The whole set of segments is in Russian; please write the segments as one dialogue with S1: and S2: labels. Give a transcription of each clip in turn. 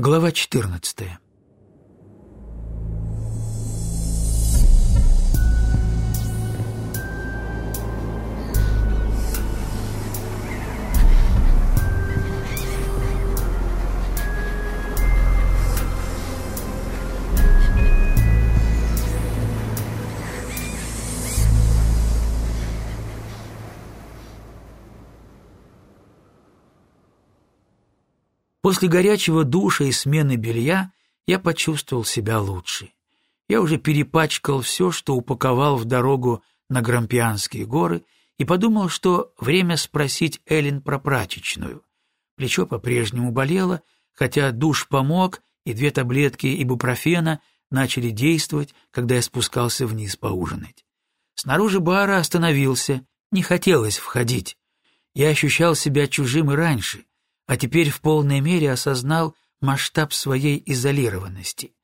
S1: Глава 14. После горячего душа и смены белья я почувствовал себя лучше. Я уже перепачкал все, что упаковал в дорогу на Грампианские горы, и подумал, что время спросить Эллен про прачечную. Плечо по-прежнему болело, хотя душ помог, и две таблетки ибупрофена начали действовать, когда я спускался вниз поужинать. Снаружи бара остановился, не хотелось входить. Я ощущал себя чужим и раньше, а теперь в полной мере осознал масштаб своей изолированности.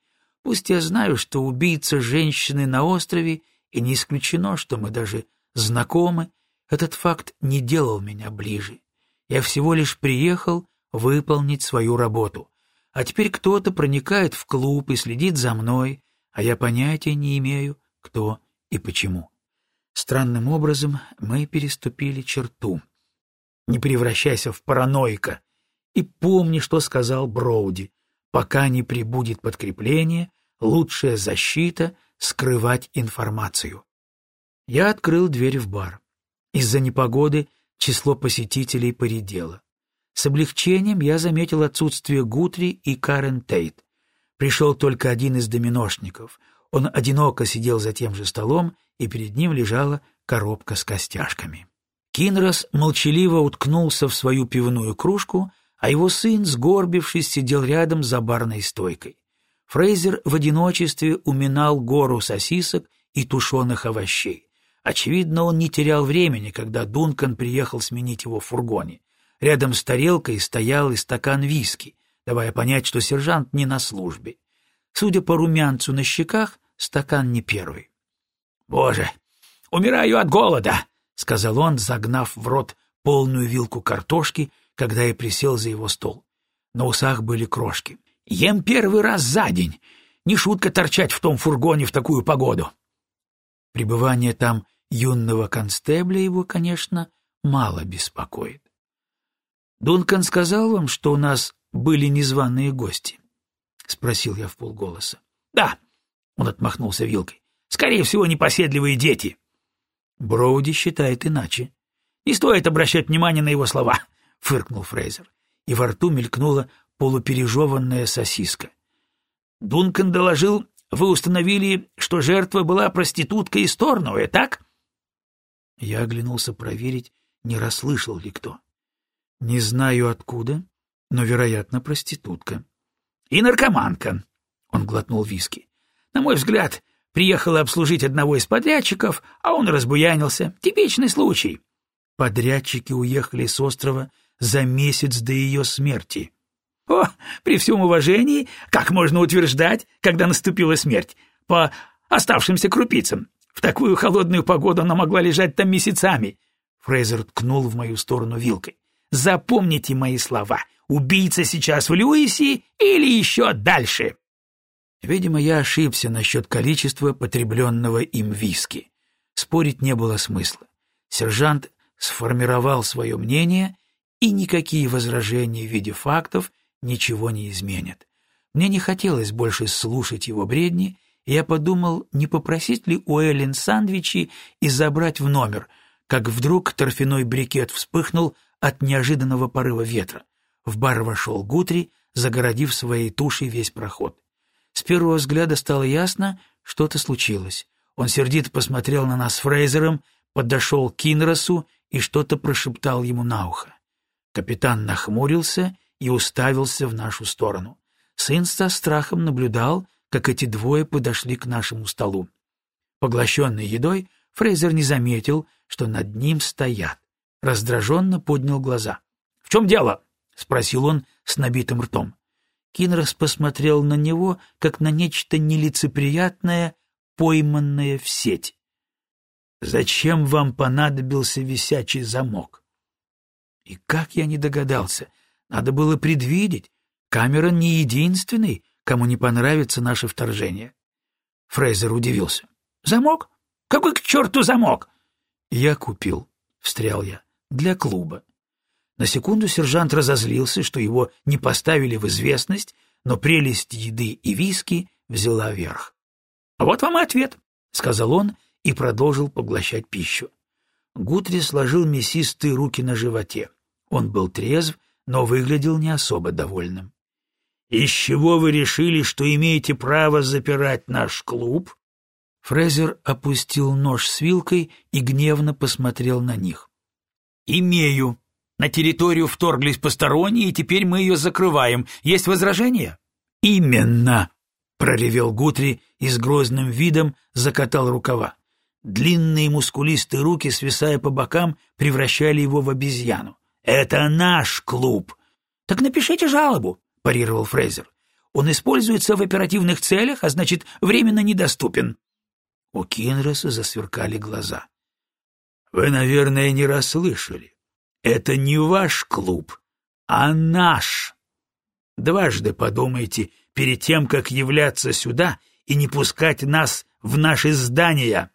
S1: Пусть я знаю, что убийца женщины на острове, и не исключено, что мы даже знакомы, этот факт не делал меня ближе. Я всего лишь приехал выполнить свою работу. А теперь кто-то проникает в клуб и следит за мной, а я понятия не имею, кто и почему. Странным образом мы переступили черту. Не превращайся в параноика, и помни, что сказал Броуди. Пока не прибудет подкрепление, лучшая защита — скрывать информацию. Я открыл дверь в бар. Из-за непогоды число посетителей поредело. С облегчением я заметил отсутствие Гутри и Карен Тейт. Пришел только один из доминошников. Он одиноко сидел за тем же столом, и перед ним лежала коробка с костяшками. Кинрос молчаливо уткнулся в свою пивную кружку — а его сын, сгорбившись, сидел рядом за барной стойкой. Фрейзер в одиночестве уминал гору сосисок и тушеных овощей. Очевидно, он не терял времени, когда Дункан приехал сменить его в фургоне. Рядом с тарелкой стоял и стакан виски, давая понять, что сержант не на службе. Судя по румянцу на щеках, стакан не первый. «Боже, умираю от голода!» — сказал он, загнав в рот полную вилку картошки — когда я присел за его стол. На усах были крошки. «Ем первый раз за день. Не шутка торчать в том фургоне в такую погоду». Пребывание там юного констебля его, конечно, мало беспокоит. «Дункан сказал вам, что у нас были незваные гости?» — спросил я в полголоса. «Да», — он отмахнулся вилкой. «Скорее всего, непоседливые дети». Броуди считает иначе. Не стоит обращать внимание на его слова фыркнул Фрейзер, и во рту мелькнула полупережеванная сосиска. Дункан доложил, вы установили, что жертва была проститутка из Торновая, так? Я оглянулся проверить, не расслышал ли кто. Не знаю откуда, но, вероятно, проститутка. И наркоманка. Он глотнул виски. На мой взгляд, приехала обслужить одного из подрядчиков, а он разбуянился. Типичный случай. Подрядчики уехали с острова за месяц до ее смерти. О, при всем уважении, как можно утверждать, когда наступила смерть? По оставшимся крупицам. В такую холодную погоду она могла лежать там месяцами. Фрейзер ткнул в мою сторону вилкой. Запомните мои слова. Убийца сейчас в Льюисе или еще дальше. Видимо, я ошибся насчет количества потребленного им виски. Спорить не было смысла. Сержант сформировал свое мнение и никакие возражения в виде фактов ничего не изменят. Мне не хотелось больше слушать его бредни, и я подумал, не попросить ли у Эллен сандвичи и забрать в номер, как вдруг торфяной брикет вспыхнул от неожиданного порыва ветра. В бар вошел Гутри, загородив своей тушей весь проход. С первого взгляда стало ясно, что-то случилось. Он сердито посмотрел на нас Фрейзером, подошел к Кинросу и что-то прошептал ему на ухо. Капитан нахмурился и уставился в нашу сторону. Сын со страхом наблюдал, как эти двое подошли к нашему столу. Поглощенный едой, Фрейзер не заметил, что над ним стоят. Раздраженно поднял глаза. — В чем дело? — спросил он с набитым ртом. Кинрос посмотрел на него, как на нечто нелицеприятное, пойманное в сеть. — Зачем вам понадобился висячий замок? И как я не догадался, надо было предвидеть, Камерон не единственный, кому не понравится наше вторжение. Фрейзер удивился. «Замок? Какой к черту замок?» «Я купил», — встрял я, — «для клуба». На секунду сержант разозлился, что его не поставили в известность, но прелесть еды и виски взяла верх. «Вот вам и ответ», — сказал он и продолжил поглощать пищу. Гутри сложил мясистые руки на животе. Он был трезв, но выглядел не особо довольным. «Из чего вы решили, что имеете право запирать наш клуб?» Фрезер опустил нож с вилкой и гневно посмотрел на них. «Имею. На территорию вторглись посторонние, и теперь мы ее закрываем. Есть возражения?» «Именно!» — проревел Гутри и с грозным видом закатал рукава. Длинные мускулистые руки, свисая по бокам, превращали его в обезьяну. «Это наш клуб!» «Так напишите жалобу!» — парировал Фрейзер. «Он используется в оперативных целях, а значит, временно недоступен». У Кинроса засверкали глаза. «Вы, наверное, не расслышали. Это не ваш клуб, а наш. Дважды подумайте перед тем, как являться сюда и не пускать нас в наши здания».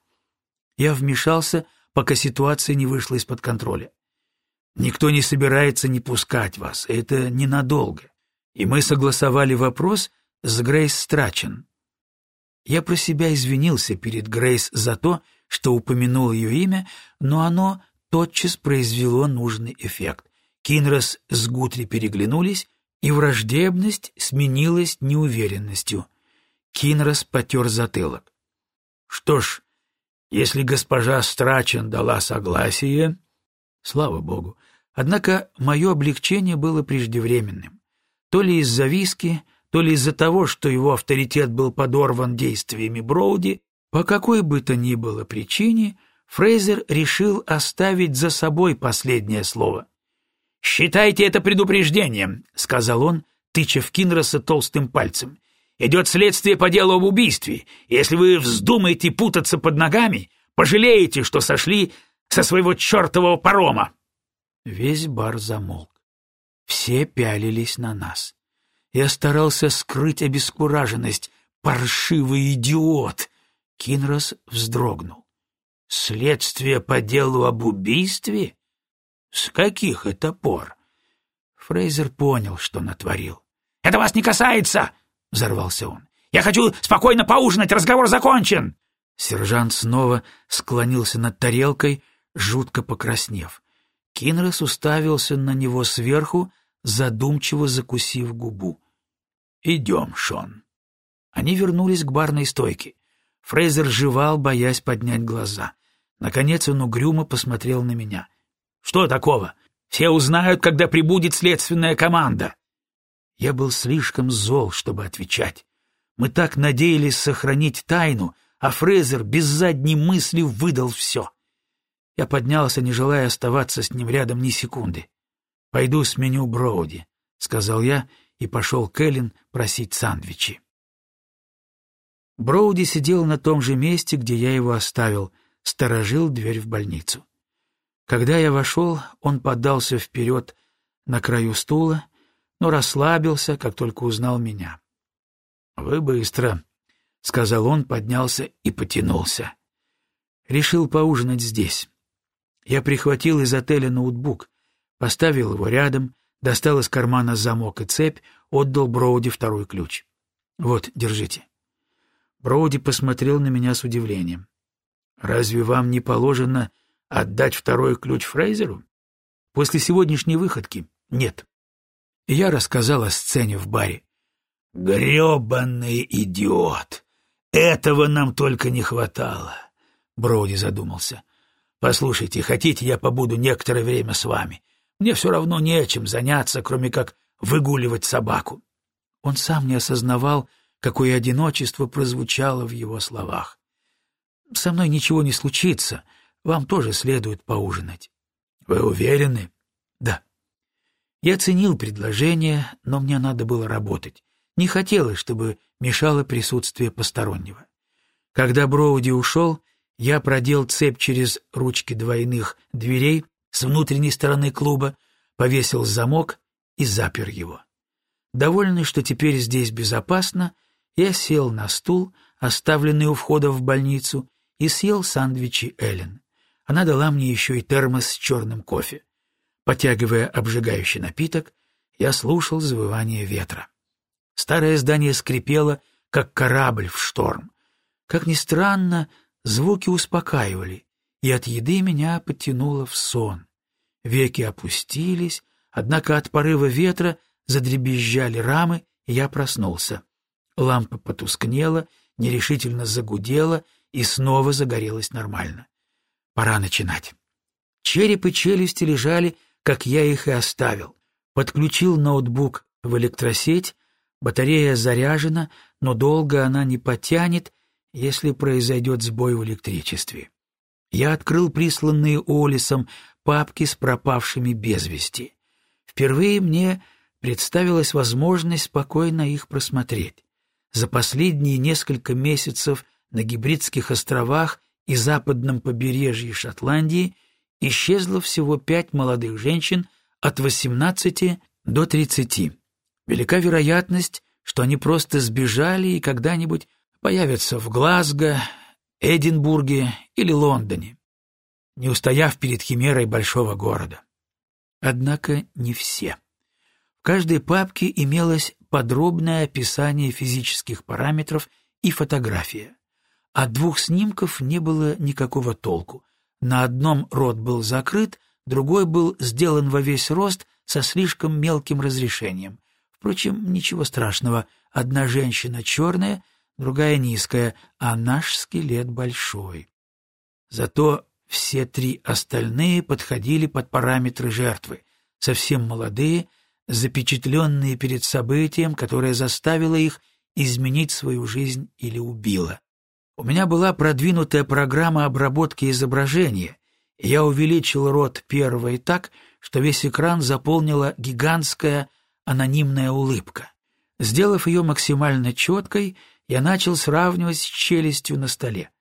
S1: Я вмешался, пока ситуация не вышла из-под контроля. Никто не собирается не пускать вас, это ненадолго. И мы согласовали вопрос с Грейс Страчен. Я про себя извинился перед Грейс за то, что упомянул ее имя, но оно тотчас произвело нужный эффект. Кинрос с Гутри переглянулись, и враждебность сменилась неуверенностью. Кинрос потер затылок. Что ж, если госпожа Страчен дала согласие... Слава богу. Однако мое облегчение было преждевременным. То ли из-за виски, то ли из-за того, что его авторитет был подорван действиями Броуди, по какой бы то ни было причине, Фрейзер решил оставить за собой последнее слово. «Считайте это предупреждением», — сказал он, тыча в Кинроса толстым пальцем. Идет следствие по делу об убийстве. Если вы вздумаете путаться под ногами, пожалеете, что сошли со своего чертового парома. Весь бар замолк. Все пялились на нас. Я старался скрыть обескураженность. Паршивый идиот! Кинрос вздрогнул. Следствие по делу об убийстве? С каких это пор? Фрейзер понял, что натворил. «Это вас не касается!» — взорвался он. «Я хочу спокойно поужинать, разговор закончен!» Сержант снова склонился над тарелкой, жутко покраснев. Кинрос уставился на него сверху, задумчиво закусив губу. «Идем, Шон». Они вернулись к барной стойке. Фрейзер жевал, боясь поднять глаза. Наконец он угрюмо посмотрел на меня. «Что такого? Все узнают, когда прибудет следственная команда». Я был слишком зол, чтобы отвечать. Мы так надеялись сохранить тайну, а Фрезер без задней мысли выдал все. Я поднялся, не желая оставаться с ним рядом ни секунды. «Пойду сменю Броуди», — сказал я и пошел к Эллен просить сандвичи. Броуди сидел на том же месте, где я его оставил, сторожил дверь в больницу. Когда я вошел, он подался вперед на краю стула но расслабился, как только узнал меня. «Вы быстро», — сказал он, поднялся и потянулся. «Решил поужинать здесь. Я прихватил из отеля ноутбук, поставил его рядом, достал из кармана замок и цепь, отдал Броуди второй ключ. Вот, держите». Броуди посмотрел на меня с удивлением. «Разве вам не положено отдать второй ключ Фрейзеру? После сегодняшней выходки? Нет я рассказал о сцене в баре. «Гребанный идиот! Этого нам только не хватало!» Броуди задумался. «Послушайте, хотите, я побуду некоторое время с вами? Мне все равно нечем заняться, кроме как выгуливать собаку». Он сам не осознавал, какое одиночество прозвучало в его словах. «Со мной ничего не случится. Вам тоже следует поужинать». «Вы уверены?» «Да». Я ценил предложение, но мне надо было работать. Не хотелось, чтобы мешало присутствие постороннего. Когда Броуди ушел, я продел цепь через ручки двойных дверей с внутренней стороны клуба, повесил замок и запер его. Довольный, что теперь здесь безопасно, я сел на стул, оставленный у входа в больницу, и съел сандвичи Эллен. Она дала мне еще и термос с черным кофе. Потягивая обжигающий напиток, я слушал завывание ветра. Старое здание скрипело, как корабль в шторм. Как ни странно, звуки успокаивали, и от еды меня подтянуло в сон. Веки опустились, однако от порыва ветра задребезжали рамы, и я проснулся. Лампа потускнела, нерешительно загудела и снова загорелась нормально. Пора начинать. Череп и челюсти лежали, как я их и оставил. Подключил ноутбук в электросеть, батарея заряжена, но долго она не потянет, если произойдет сбой в электричестве. Я открыл присланные Олисом папки с пропавшими без вести. Впервые мне представилась возможность спокойно их просмотреть. За последние несколько месяцев на Гибридских островах и западном побережье Шотландии исчезло всего пять молодых женщин от 18 до 30. Велика вероятность, что они просто сбежали и когда-нибудь появятся в Глазго, Эдинбурге или Лондоне, не устояв перед химерой большого города. Однако не все. В каждой папке имелось подробное описание физических параметров и фотография. От двух снимков не было никакого толку. На одном рот был закрыт, другой был сделан во весь рост со слишком мелким разрешением. Впрочем, ничего страшного. Одна женщина черная, другая низкая, а наш скелет большой. Зато все три остальные подходили под параметры жертвы, совсем молодые, запечатленные перед событием, которое заставило их изменить свою жизнь или убило. У меня была продвинутая программа обработки изображения, и я увеличил рот первой так, что весь экран заполнила гигантская анонимная улыбка. Сделав ее максимально четкой, я начал сравнивать с челюстью на столе.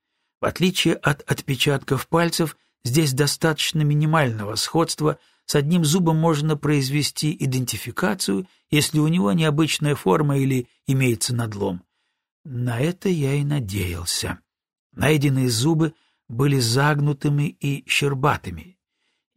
S1: В отличие от отпечатков пальцев, здесь достаточно минимального сходства — с одним зубом можно произвести идентификацию, если у него необычная форма или имеется надлом. На это я и надеялся. Найденные зубы были загнутыми и щербатыми.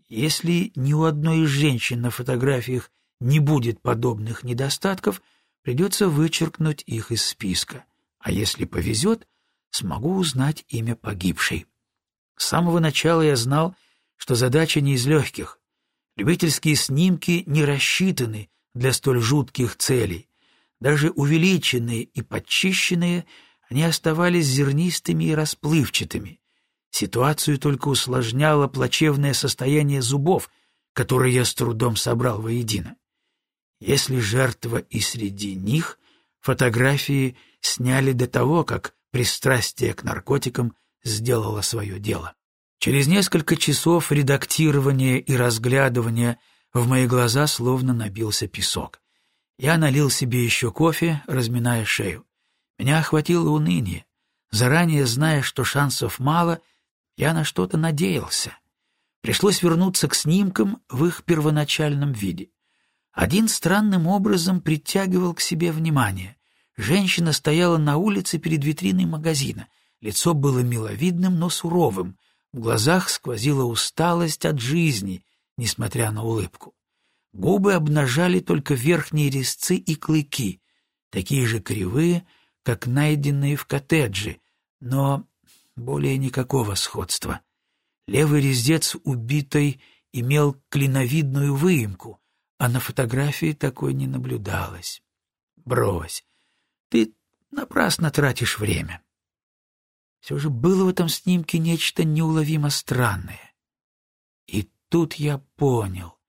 S1: Если ни у одной из женщин на фотографиях не будет подобных недостатков, придется вычеркнуть их из списка. А если повезет, смогу узнать имя погибшей. С самого начала я знал, что задача не из легких. Любительские снимки не рассчитаны для столь жутких целей. Даже увеличенные и подчищенные, они оставались зернистыми и расплывчатыми. Ситуацию только усложняло плачевное состояние зубов, которые я с трудом собрал воедино. Если жертва и среди них, фотографии сняли до того, как пристрастие к наркотикам сделало свое дело. Через несколько часов редактирования и разглядывания в мои глаза словно набился песок. Я налил себе еще кофе, разминая шею. Меня охватило уныние. Заранее зная, что шансов мало, я на что-то надеялся. Пришлось вернуться к снимкам в их первоначальном виде. Один странным образом притягивал к себе внимание. Женщина стояла на улице перед витриной магазина. Лицо было миловидным, но суровым — в глазах сквозила усталость от жизни, несмотря на улыбку. Губы обнажали только верхние резцы и клыки, такие же кривые, как найденные в коттедже, но более никакого сходства. Левый рездец убитой имел клиновидную выемку, а на фотографии такой не наблюдалось. Брось, ты напрасно тратишь время. Все же было в этом снимке нечто неуловимо странное. И тут я понял.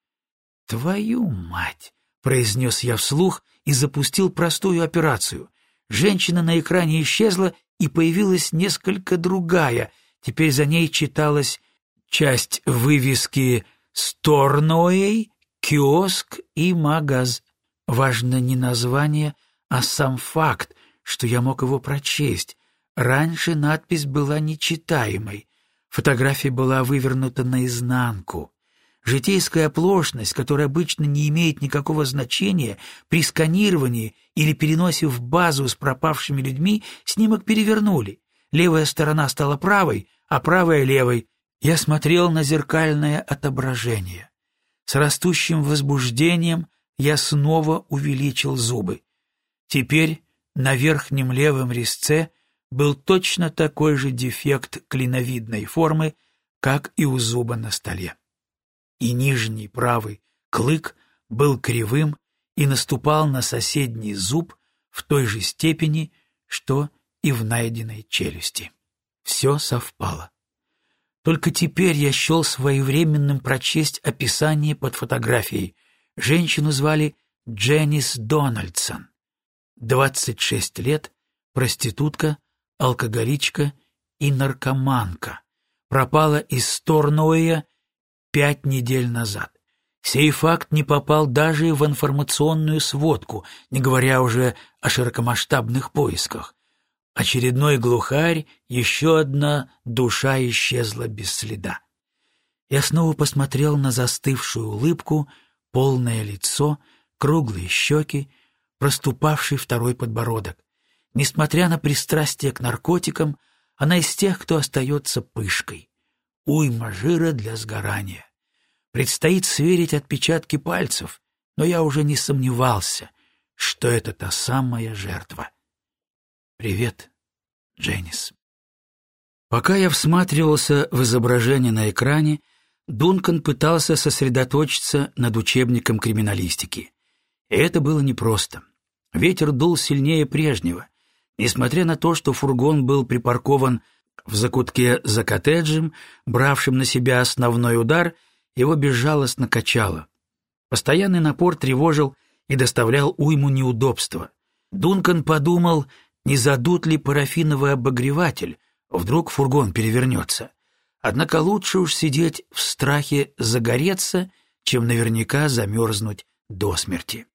S1: «Твою мать!» — произнес я вслух и запустил простую операцию. Женщина на экране исчезла, и появилась несколько другая. Теперь за ней читалась часть вывески «Сторноэй», «Киоск» и «Магаз». Важно не название, а сам факт, что я мог его прочесть. Раньше надпись была нечитаемой. Фотография была вывернута наизнанку. Житейская оплошность, которая обычно не имеет никакого значения, при сканировании или переносе в базу с пропавшими людьми снимок перевернули. Левая сторона стала правой, а правая — левой. Я смотрел на зеркальное отображение. С растущим возбуждением я снова увеличил зубы. Теперь на верхнем левом резце был точно такой же дефект клиновидной формы, как и у зуба на столе. И нижний правый клык был кривым и наступал на соседний зуб в той же степени, что и в найденной челюсти. Все совпало. Только теперь я счел своевременным прочесть описание под фотографией. Женщину звали Дженнис Дональдсон. 26 лет, проститутка, алкоголичка и наркоманка. Пропала из Сторнуэя пять недель назад. Сей факт не попал даже в информационную сводку, не говоря уже о широкомасштабных поисках. Очередной глухарь, еще одна душа исчезла без следа. Я снова посмотрел на застывшую улыбку, полное лицо, круглые щеки, проступавший второй подбородок. Несмотря на пристрастие к наркотикам, она из тех, кто остается пышкой. Уйма жира для сгорания. Предстоит сверить отпечатки пальцев, но я уже не сомневался, что это та самая жертва. «Привет, Дженнис». Пока я всматривался в изображение на экране, Дункан пытался сосредоточиться над учебником криминалистики. И это было непросто. Ветер дул сильнее прежнего. Несмотря на то, что фургон был припаркован в закутке за коттеджем, бравшим на себя основной удар, его безжалостно качало. Постоянный напор тревожил и доставлял уйму неудобства. Дункан подумал, не задут ли парафиновый обогреватель, вдруг фургон перевернется. Однако лучше уж сидеть в страхе загореться, чем наверняка замерзнуть до смерти.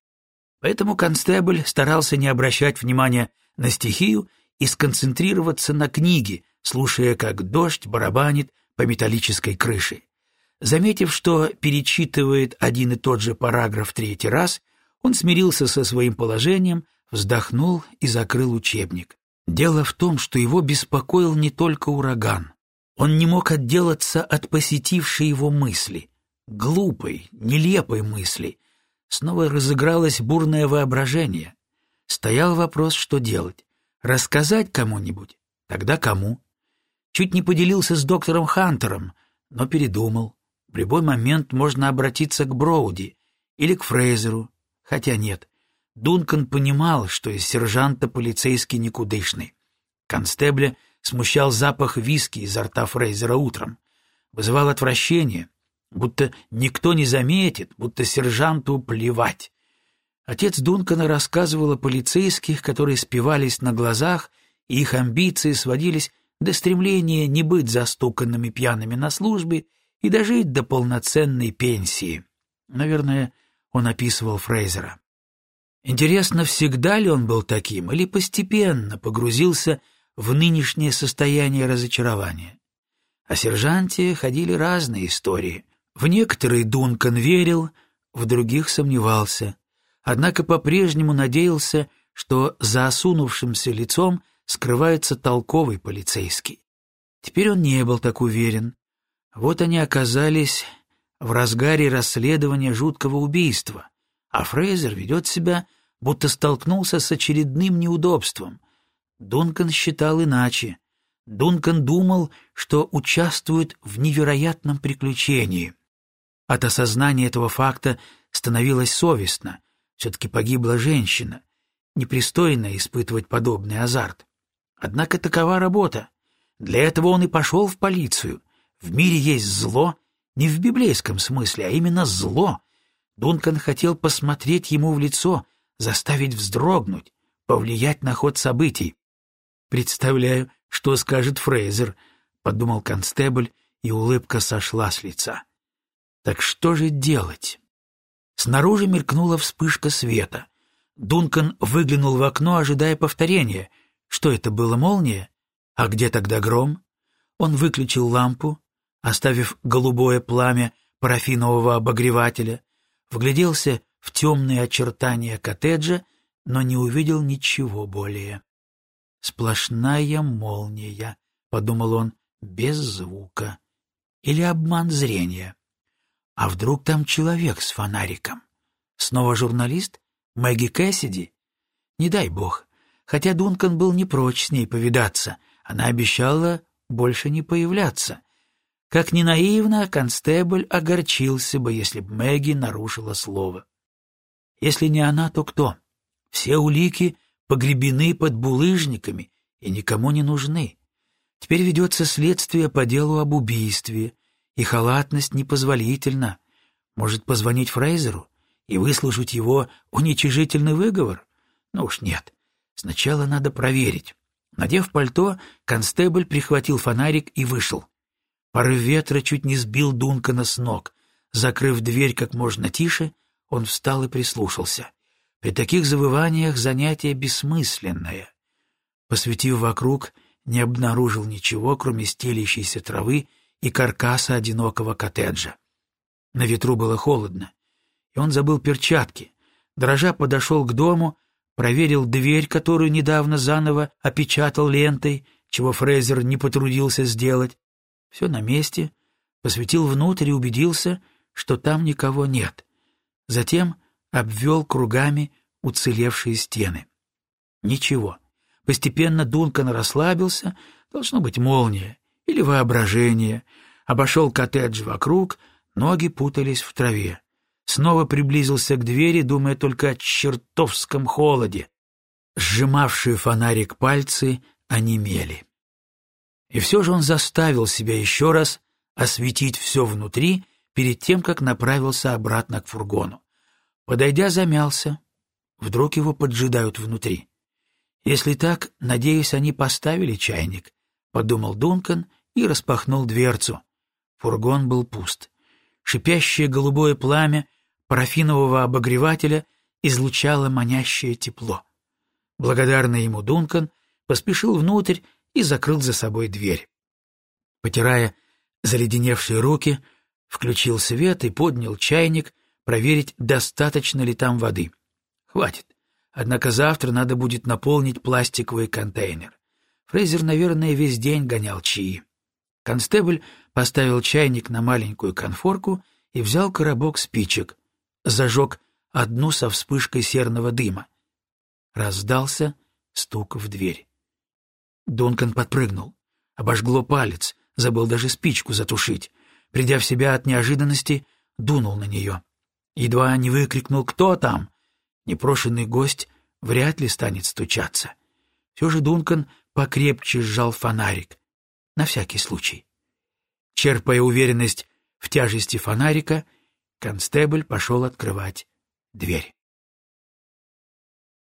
S1: Поэтому констебль старался не обращать внимания на стихию и сконцентрироваться на книге, слушая, как дождь барабанит по металлической крыше. Заметив, что перечитывает один и тот же параграф третий раз, он смирился со своим положением, вздохнул и закрыл учебник. Дело в том, что его беспокоил не только ураган. Он не мог отделаться от посетившей его мысли, глупой, нелепой мысли. Снова разыгралось бурное воображение. Стоял вопрос, что делать. Рассказать кому-нибудь? Тогда кому? Чуть не поделился с доктором Хантером, но передумал. В любой момент можно обратиться к Броуди или к Фрейзеру, хотя нет. Дункан понимал, что из сержанта полицейский никудышный. Констебля смущал запах виски изо рта Фрейзера утром. Вызывал отвращение, будто никто не заметит, будто сержанту плевать. Отец Дункана рассказывал о полицейских, которые спивались на глазах, и их амбиции сводились до стремления не быть застуканными пьяными на службе и дожить до полноценной пенсии. Наверное, он описывал Фрейзера. Интересно, всегда ли он был таким или постепенно погрузился в нынешнее состояние разочарования? О сержанте ходили разные истории. В некоторые Дункан верил, в других сомневался однако по-прежнему надеялся, что за осунувшимся лицом скрывается толковый полицейский. Теперь он не был так уверен. Вот они оказались в разгаре расследования жуткого убийства, а Фрейзер ведет себя, будто столкнулся с очередным неудобством. Дункан считал иначе. Дункан думал, что участвует в невероятном приключении. От осознания этого факта становилось совестно, все-таки погибла женщина. Непристойно испытывать подобный азарт. Однако такова работа. Для этого он и пошел в полицию. В мире есть зло, не в библейском смысле, а именно зло. Дункан хотел посмотреть ему в лицо, заставить вздрогнуть, повлиять на ход событий. «Представляю, что скажет Фрейзер», — подумал констебль, и улыбка сошла с лица. «Так что же делать?» Снаружи мелькнула вспышка света. Дункан выглянул в окно, ожидая повторения. Что это было, молния? А где тогда гром? Он выключил лампу, оставив голубое пламя парафинового обогревателя, вгляделся в темные очертания коттеджа, но не увидел ничего более. «Сплошная молния», — подумал он, — «без звука. Или обман зрения. А вдруг там человек с фонариком? Снова журналист? Мэгги Кэссиди? Не дай бог. Хотя Дункан был не прочь с ней повидаться, она обещала больше не появляться. Как ни наивно, констебль огорчился бы, если б Мэгги нарушила слово. Если не она, то кто? Все улики погребены под булыжниками и никому не нужны. Теперь ведется следствие по делу об убийстве, и халатность непозволительна. Может позвонить Фрейзеру и выслушать его уничижительный выговор? Ну уж нет. Сначала надо проверить. Надев пальто, констебль прихватил фонарик и вышел. Порыв ветра чуть не сбил Дункана с ног. Закрыв дверь как можно тише, он встал и прислушался. При таких завываниях занятие бессмысленное. Посветив вокруг, не обнаружил ничего, кроме стелящейся травы и каркаса одинокого коттеджа. На ветру было холодно, и он забыл перчатки. Дрожа подошел к дому, проверил дверь, которую недавно заново опечатал лентой, чего Фрейзер не потрудился сделать. Все на месте, посветил внутрь и убедился, что там никого нет. Затем обвел кругами уцелевшие стены. Ничего. Постепенно Дункан расслабился, должно быть молния или воображение. Обошел коттедж вокруг, ноги путались в траве. Снова приблизился к двери, думая только о чертовском холоде. Сжимавшие фонарик пальцы онемели. И все же он заставил себя еще раз осветить все внутри перед тем, как направился обратно к фургону. Подойдя, замялся. Вдруг его поджидают внутри. Если так, надеюсь, они поставили чайник, — подумал Дункан и распахнул дверцу. Фургон был пуст. Шипящее голубое пламя парафинового обогревателя излучало манящее тепло. Благодарный ему Дункан поспешил внутрь и закрыл за собой дверь. Потирая заледеневшие руки, включил свет и поднял чайник проверить, достаточно ли там воды. Хватит. Однако завтра надо будет наполнить пластиковый контейнер. Фрейзер, наверное, весь день гонял чаи. Констебль поставил чайник на маленькую конфорку и взял коробок спичек. Зажег одну со вспышкой серного дыма. Раздался стук в дверь. Дункан подпрыгнул. Обожгло палец, забыл даже спичку затушить. Придя в себя от неожиданности, дунул на нее. Едва не выкрикнул «Кто там?», непрошенный гость вряд ли станет стучаться. Все же Дункан покрепче сжал фонарик, на всякий случай. Черпая уверенность в тяжести фонарика, констебль пошел открывать дверь.